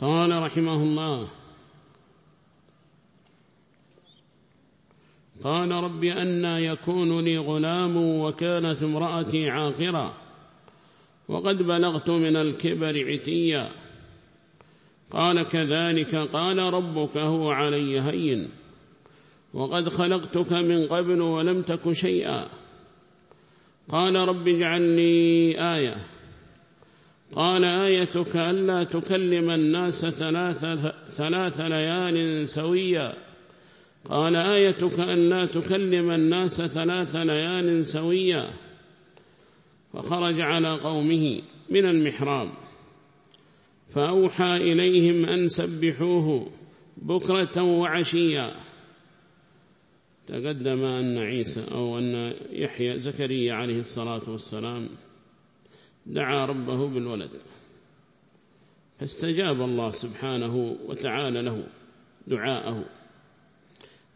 قال رحمه الله قال رب أنا يكون لي غلام وكانت امرأتي عاقرا وقد بلغت من الكبر عتيا. قال كذلك قال ربك هو علي هين وقد خلقتك من قبل ولم تك شيئا. قال رب اجعل لي آية. قال آيتك ألا تكلم الناس ثلاث, ثلاث ليال سويا. قال آيتك ألا تكلم الناس ثلاث ليال سويا. فخرج على قومه من المحراب. فأوحى إليهم أن سبحوه بكرة وعشيا. تقدم أن عيسى أو أن يحيى زكريا عليه الصلاة والسلام دعا ربه بالولد. فاستجاب الله سبحانه وتعالى له دعاءه.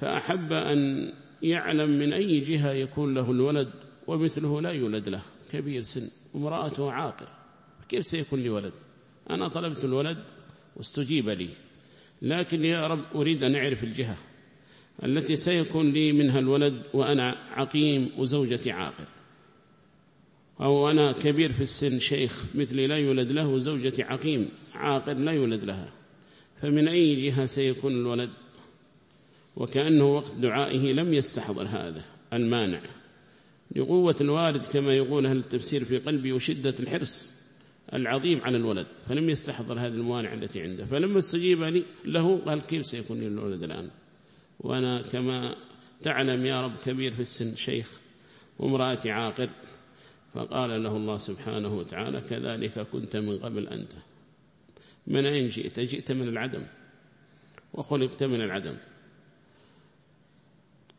فأحب أن يعلم من أي جهة يكون له الولد ومثله لا يولد له. كبير سن ومرأته عاقر. كيف سيكون لي ولد؟ أنا طلبت الولد واستجيب لي. لكن يا رب أريد أن أعرف الجهة التي سيكون لي منها الولد وأنا عقيم وزوجتي عاقر. أو أنا كبير في السن شيخ مثلي لا يولد له وزوجتي عقيم عاقر لا يولد لها. فمن أي جهة سيكون الولد؟ وكأنه وقت دعائه لم يستحضر هذا المانع. لقوة الوالد كما يقول أهل التفسير في قلبي وشدة الحرص العظيم على الولد فلم يستحضر هذه الموانع التي عنده. فلما استجيب لي له قال كيف سيكون لي الولد الآن؟ وأنا كما تعلم يا رب كبير في السن شيخ وامرأتي عاقر فقال له الله سبحانه وتعالى كذلك كنت من قبل أنت. من أين جئت؟ جئت من العدم وخلقت من العدم.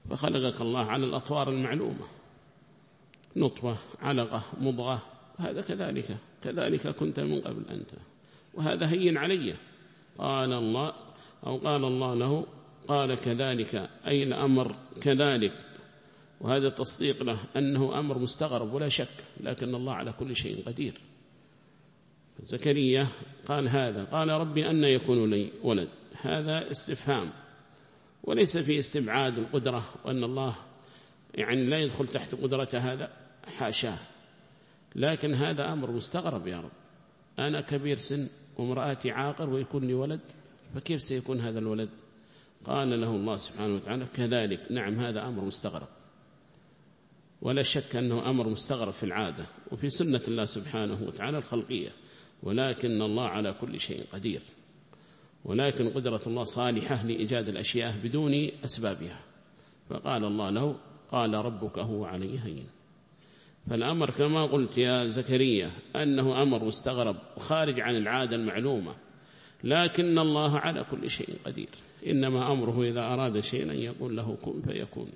فخلقك الله على الأطوار المعلومة. نطفة علقة مضغة. هذا كذلك. كذلك كنت من قبل أنت. وهذا هين علي. قال الله أو قال الله له قال كذلك أي الأمر كذلك. وهذا تصديق له أنه أمر مستغرب ولا شك لكن الله على كل شيء قدير. زكريا قال هذا قال ربي أن يكون لي ولد. هذا استفهام وليس في استبعاد القدرة وأن الله يعني لا يدخل تحت قدرة هذا حاشاه. لكن هذا أمر مستغرب يا رب. أنا كبير سن وامرأتي عاقر ويكون لي ولد فكيف سيكون هذا الولد؟ قال له الله سبحانه وتعالى كذلك. نعم هذا أمر مستغرب. ولا شك أنه أمر مستغرب في العادة وفي سنة الله سبحانه وتعالى الخلقية ولكن الله على كل شيء قدير. ولكن قدرة الله صالحة لإيجاد الأشياء بدون أسبابها. فقال الله له قال ربك هو علي هين فالأمر كما قلت يا زكريا أنه أمر مستغرب وخارج عن العادة المعلومة لكن الله على كل شيء قدير. إنما أمره إذا أراد شيئا يقول له كن فيكون.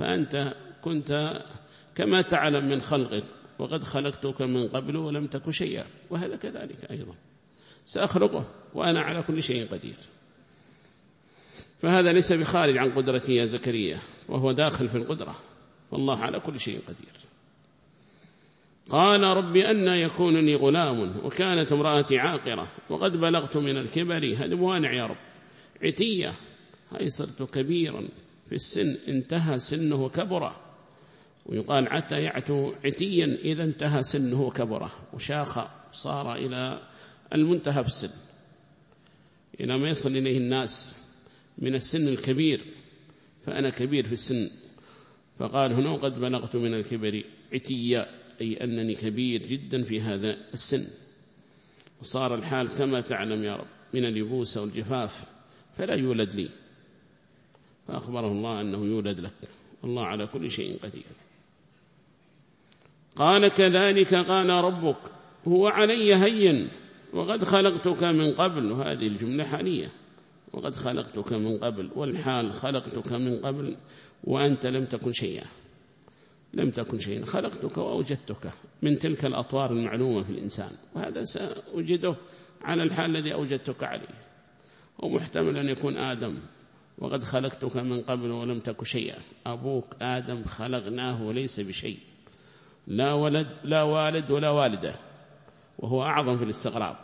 فأنت كنت كما تعلم من خلقك وقد خلقتك من قبل ولم تك شيئا وهذا كذلك أيضا. سأخلقه وأنا على كل شيء قدير. فهذا ليس بخارج عن قدرتي يا زكريا وهو داخل في القدرة والله على كل شيء قدير. قال رب أن يكون لي غلام وكانت امرأتي عاقرة وقد بلغت من الكبر هذا موانع يا رب. عتية هاي صرت كبيرا في السن انتهى سنه كبره. ويقال عتى يعتو عتيا إذا انتهى سنه كبره وشاخ صار إلى المنتهى في السن. إلى ما يصل إليه الناس من السن الكبير فأنا كبير في السن. فقال هنا قد بلغت من الكبر عتيا أي أنني كبير جدا في هذا السن. وصار الحال كما تعلم يا رب من اليبوس والجفاف فلا يولد لي. فأخبره الله أنه يولد لك. الله على كل شيء قدير. قال كذلك قال ربك هو علي هين وقد خلقتك من قبل وهذه الجملة حالية وقد خلقتك من قبل والحال خلقتك من قبل وأنت لم تكن شيئا لم تكن شيئا خلقتك وأوجدتك من تلك الأطوار المعلومة في الإنسان وهذا سأوجده على الحال الذي أوجدتك عليه ومحتمل أن يكون آدم وقد خلقتك من قبل ولم تك شيئا أبوك آدم خلقناه وليس بشيء. لا ولد لا والد ولا والدة وهو أعظم في الاستغراب.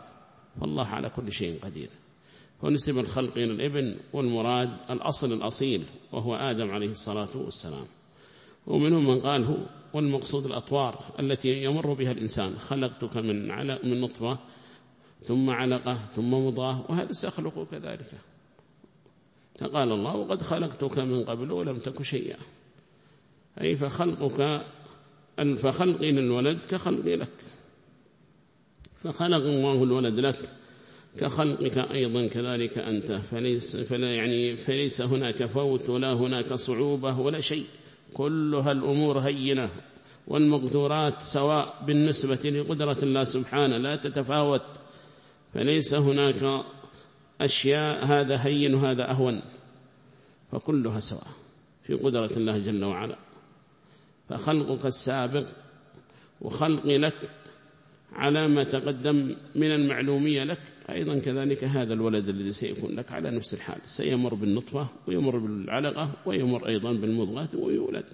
فالله على كل شيء قدير. ونسب الخلق إلى الإبن والمراد الأصل الأصيل وهو آدم عليه الصلاة والسلام. ومنهم من قال هو والمقصود الأطوار التي يمر بها الإنسان. خلقتك من علق من نطفة ثم علقة ثم مضاه وهذا سأخلق كذلك. فقال الله وقد خلقتك من قبل ولم تك شيئا. أي فخلقك فخلقي للولد كخلقي لك. فخلق الله الولد لك. كخلقك أيضا كذلك أنت. فليس, فلا يعني فليس هناك فوت ولا هناك صعوبة ولا شيء. كلها الأمور هينة. والمقدورات سواء بالنسبة لقدرة الله سبحانه لا تتفاوت. فليس هناك أشياء هذا هين وهذا أهون. فكلها سواء في قدرة الله جل وعلا. فخلقك السابق وخلقي لك على ما تقدم من المعلومية لك. أيضا كذلك هذا الولد الذي سيكون لك على نفس الحال. سيمر بالنطفة ويمر بالعلقة ويمر أيضا بالمضغة ويولد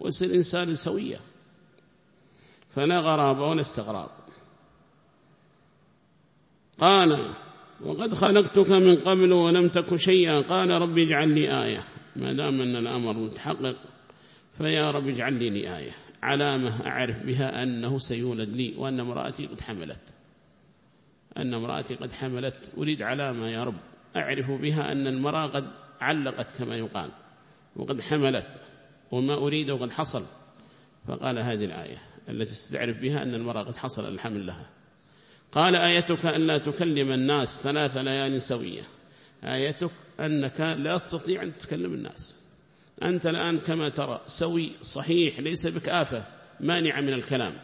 ويصير إنسان سوية. فلا غرابة ولا استغراب. قال وقد خلقتك من قبل ولم تك شيئا. قال رب اجعل لي آية. ما دام أن الأمر متحقق فيا رب اجعل لي لي آية علامة أعرف بها أنه سيولد لي وأن امرأتي قد حملت. أن امرأتي قد حملت. أريد علامة يا رب أعرف بها أن المرأة قد علقت كما يقال وقد حملت وما أريد وقد حصل. فقال هذه الآية التي استعرف بها أن المرأة قد حصل الحمل لها. قال آيتك أن لا تكلم الناس ثلاث ليال سوية. آيتك أنك لا تستطيع أن تتكلم الناس. أنت الآن كما ترى سوي صحيح ليس بك آفة مانعة من الكلام.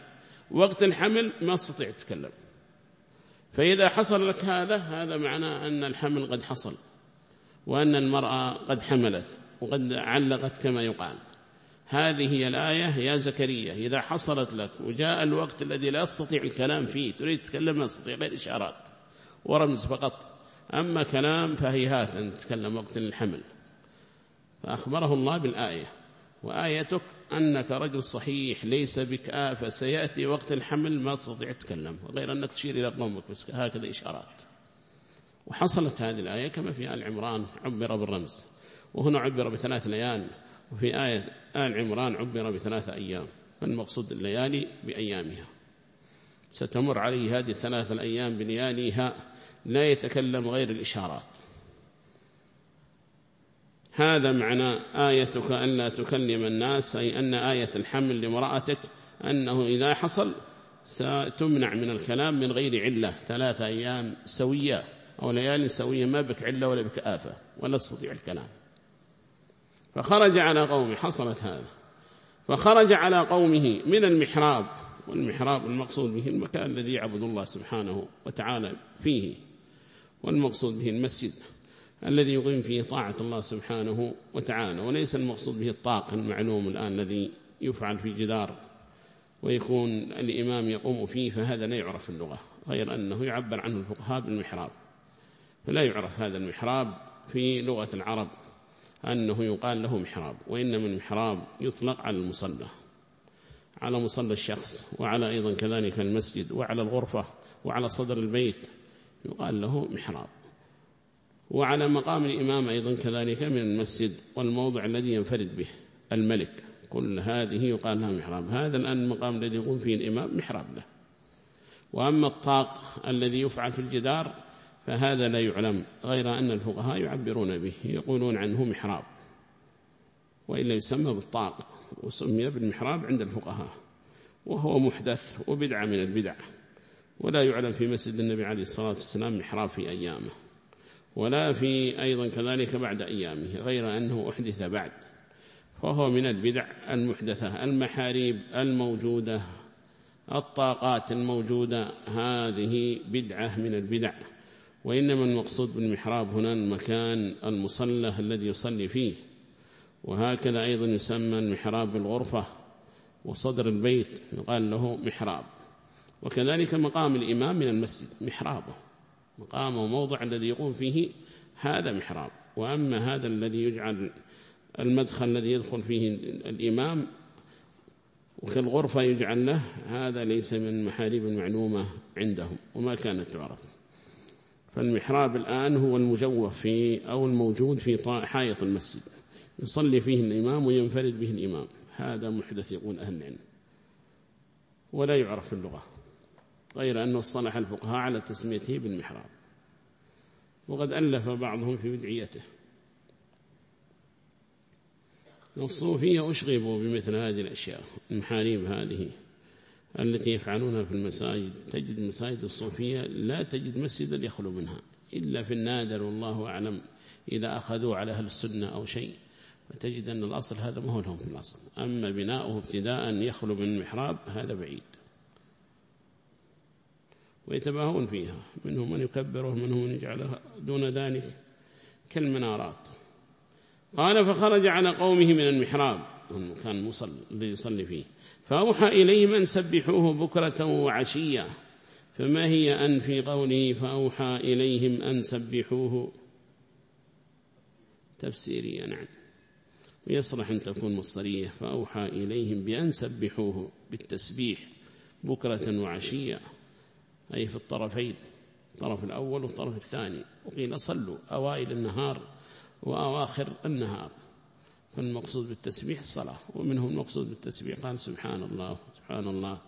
وقت الحمل ما تستطيع تتكلم فإذا حصل لك هذا هذا معناه أن الحمل قد حصل وأن المرأة قد حملت وقد علقت كما يقال. هذه هي الآية يا زكريا إذا حصلت لك وجاء الوقت الذي لا تستطيع الكلام فيه تريد تتكلم لا تستطيع غير إشارات ورمز فقط. أما كلام فهيهات أن تتكلم وقت الحمل. فأخبره الله بالآية. وآيتك أنك رجل صحيح ليس بك آفة. سيأتي وقت الحمل ما تستطيع تتكلم. غير أنك تشير إلى قومك بس هكذا إشارات. وحصلت هذه الآية كما في آل عمران عبر بالرمز. وهنا عبر بثلاث ليال. وفي آية آل عمران عبر بثلاث أيام. فالمقصود الليالي بأيامها. ستمر عليه هذه الثلاث الأيام بلياليها. لا يتكلم غير الإشارات. هذا معنى آيتك أن لا تكلم الناس أي أن آية الحمل لمرأتك أنه إذا حصل ستمنع من الكلام من غير علة. ثلاثة أيام سوية أو ليالي سوية ما بك علة ولا بك آفة ولا تستطيع الكلام. فخرج على قومه حصلت هذا. فخرج على قومه من المحراب والمحراب المقصود به المكان الذي يعبد الله سبحانه وتعالى فيه والمقصود به المسجد. الذي يقيم فيه طاعة الله سبحانه وتعالى وليس المقصود به الطاق المعلوم الآن الذي يفعل في جدار ويكون الإمام يقوم فيه فهذا لا يعرف اللغة غير أنه يعبر عنه الفقهاء بالمحراب. فلا يعرف هذا المحراب في لغة العرب أنه يقال له محراب وإنما المحراب يطلق على المصلى على مصلى الشخص وعلى أيضا كذلك المسجد وعلى الغرفة وعلى صدر البيت يقال له محراب. وعلى مقام الإمام أيضا كذلك من المسجد والموضع الذي ينفرد به الملك. كل هذه يقال لها محراب. هذا الآن المقام الذي يقوم فيه الإمام محراب له. وأما الطاق الذي يفعل في الجدار فهذا لا يعلم غير أن الفقهاء يعبرون به يقولون عنه محراب. وإلا يسمى بالطاق وسمي بالمحراب عند الفقهاء. وهو محدث وبدعة من البدع. ولا يعلم في مسجد النبي عليه الصلاة والسلام محراب في أيامه. ولا في أيضا كذلك بعد أيامه غير أنه أحدث بعد. فهو من البدع المحدثة المحاريب الموجودة الطاقات الموجودة. هذه بدعة من البدع. وإنما المقصود بالمحراب هنا المكان المصلى الذي يصلي فيه. وهكذا أيضا يسمى المحراب بالغرفة وصدر البيت يقال له محراب. وكذلك مقام الإمام من المسجد محرابه. مقام وموضع الذي يقوم فيه هذا محراب. وأما هذا الذي يجعل المدخل الذي يدخل فيه الإمام وكالغرفة يجعل له هذا ليس من محاريب المعلومة عندهم وما كانت تعرف فالمحراب الآن هو المجوف في أو الموجود في حائط المسجد. يصلي فيه الإمام وينفرد به الإمام. هذا محدث يقول أهل العلم. ولا يعرف في اللغة. غير أنه اصطلح الفقهاء على تسميته بالمحراب. وقد ألف بعضهم في بدعيته. الصوفية أشغبوا بمثل هذه الأشياء المحاريب هذه التي يفعلونها في المساجد. تجد المساجد الصوفية لا تجد مسجدا يخلو منها إلا في النادر والله أعلم إذا أخذوا على أهل السنة أو شيء. فتجد أن الأصل هذا ما هو لهم في الأصل. أما بناؤه ابتداء يخلو من المحراب هذا بعيد. ويتباهون فيها منهم من يكبره منهم من يجعلها دون ذلك كالمنارات. قال فخرج على قومه من المحراب. كان الذي يصلي فيه. فأوحى إليهم أن سبحوه بكرة وعشية فما هي أن في قوله فأوحى إليهم أن سبحوه؟ تفسيرية نعم. ويصلح أن تكون مصرية. فأوحى إليهم بأن سبحوه بالتسبيح بكرة وعشية. أي في الطرفين الطرف الأول والطرف الثاني. وقيل صلوا أوائل النهار وأواخر النهار. فالمقصود بالتسبيح الصلاة ومنهم المقصود بالتسبيح قال سبحان الله سبحان الله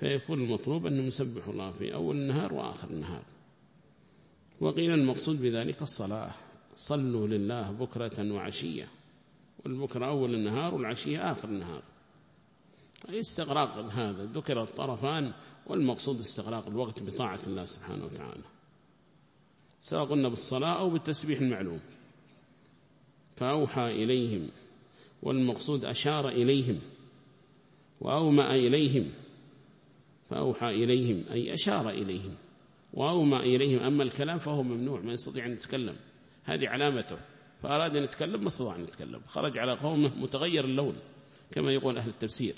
فيكون المطلوب أن نسبح الله في أول النهار وآخر النهار. وقيل المقصود بذلك الصلاة صلوا لله بكرة وعشية. والبكرة أول النهار والعشية آخر النهار. استغراق هذا ذكر الطرفان والمقصود استغراق الوقت بطاعة الله سبحانه وتعالى. سواء قلنا بالصلاة أو بالتسبيح المعلوم. فأوحى إليهم والمقصود أشار إليهم وأومأ إليهم. فأوحى إليهم أي أشار إليهم وأومأ إليهم. أما الكلام فهو ممنوع ما يستطيع أن يتكلم. هذه علامته. فأراد أن يتكلم ما استطاع أن يتكلم. خرج على قومه متغير اللون كما يقول أهل التفسير.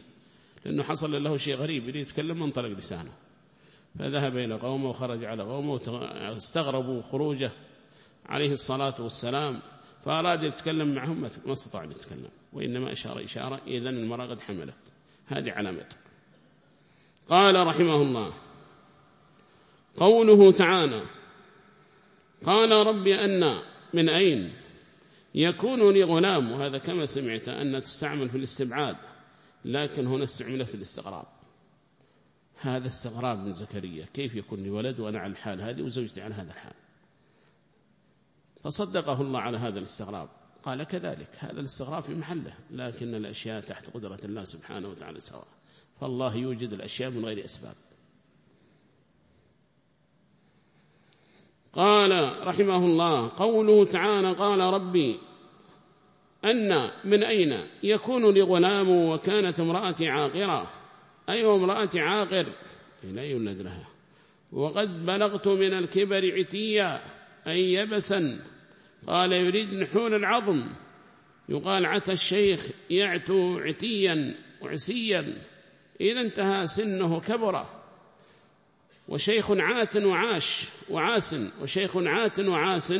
لأنه حصل له شيء غريب يريد يتكلم انطلق لسانه. فذهب إلى قومه وخرج على قومه واستغربوا خروجه عليه الصلاة والسلام فأراد يتكلم معهم ما استطاع أن يتكلم وإنما أشار إشارة إذن المرأة قد حملت. هذه علامته. قال رحمه الله قوله تعالى قال رب أن من أين يكون لي غلام وهذا كما سمعت أن تستعمل في الاستبعاد. لكن هنا استعمل في الاستغراب. هذا استغراب من زكريا. كيف يكون لي ولد وأنا على الحال هذه وزوجتي على هذا الحال؟ فصدقه الله على هذا الاستغراب. قال كذلك هذا الاستغراب في محله لكن الأشياء تحت قدرة الله سبحانه وتعالى سواء. فالله يوجد الأشياء من غير أسباب. قال رحمه الله قوله تعالى قال ربي أن من أين يكون لغلام وكانت امرأتي عاقرة؟ أي امرأتي عاقر؟ لا يولد لها وقد بلغت من الكبر عتيا أي يبسا. قال يريد نحول العظم. يقال عتى الشيخ يعتو عتيا وعسيا إذا انتهى سنه كبر. وشيخ عات وعاش وعاس. وشيخ عات وعاس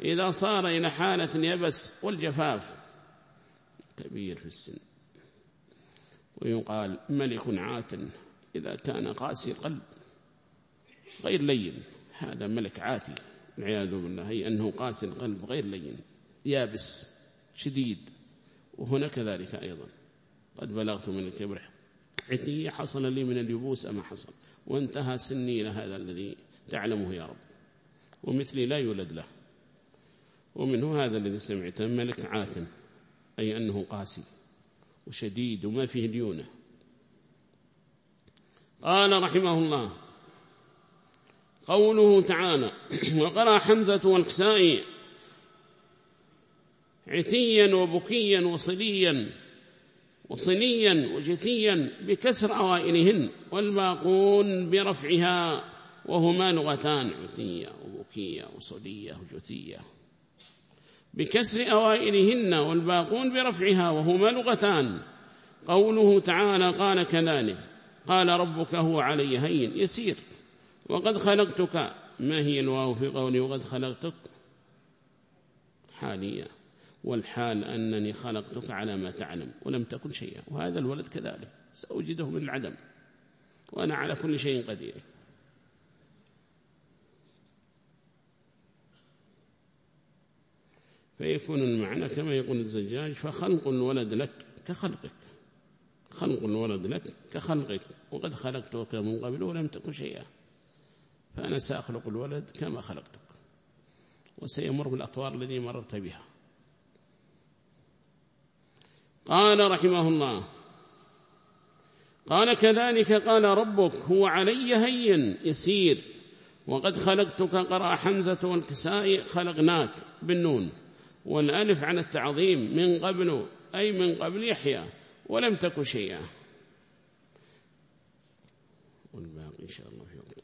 إذا صار إلى حالة اليبس والجفاف. كبير في السن. ويقال ملك عات إذا كان قاسي القلب غير لين. هذا ملك عاتي والعياذ بالله. أي أنه قاسي القلب غير لين. يابس شديد. وهنا كذلك أيضا. قد بلغت من الكبر عتي حصل لي من اليبوس أما حصل. وانتهى سني إلى هذا الذي تعلمه يا رب. ومثلي لا يولد له. ومنه هذا الذي سمعته ملك عاتم أي أنه قاسي وشديد وما فيه ليونة قال رحمه الله قوله تعالى وقرأ حمزة والكسائي عتيا وبكيا وصليا وصليا وجثيا بكسر أوائلهن والباقون برفعها وهما لغتان عتية وبكية وصلية وجثية بكسر أوائلهن والباقون برفعها وهما لغتان. قوله تعالى قال كذلك. قال ربك هو علي هين. يسير. وقد خلقتك. ما هي الواو في قولي وقد خلقتك؟ حالية. والحال أنني خلقتك على ما تعلم ولم تكن شيئا. وهذا الولد كذلك. سأوجده من العدم. وأنا على كل شيء قدير. فيكون المعنى كما يقول الزجاج فخلق الولد لك كخلقك. خلق الولد لك كخلقك. وقد خلقتك من قبل ولم تكن شيئا. فأنا سأخلق الولد كما خلقتك. وسيمر بالأطوار الذي مررت بها. قال رحمه الله قال كذلك قال ربك هو علي هين يسير. وقد خلقتك قرأ حمزة والكساء خلقناك بالنون. والألف عن التعظيم من قبل أي من قبل يحيى ولم تك شيئا. والباقي إن شاء الله في وقت.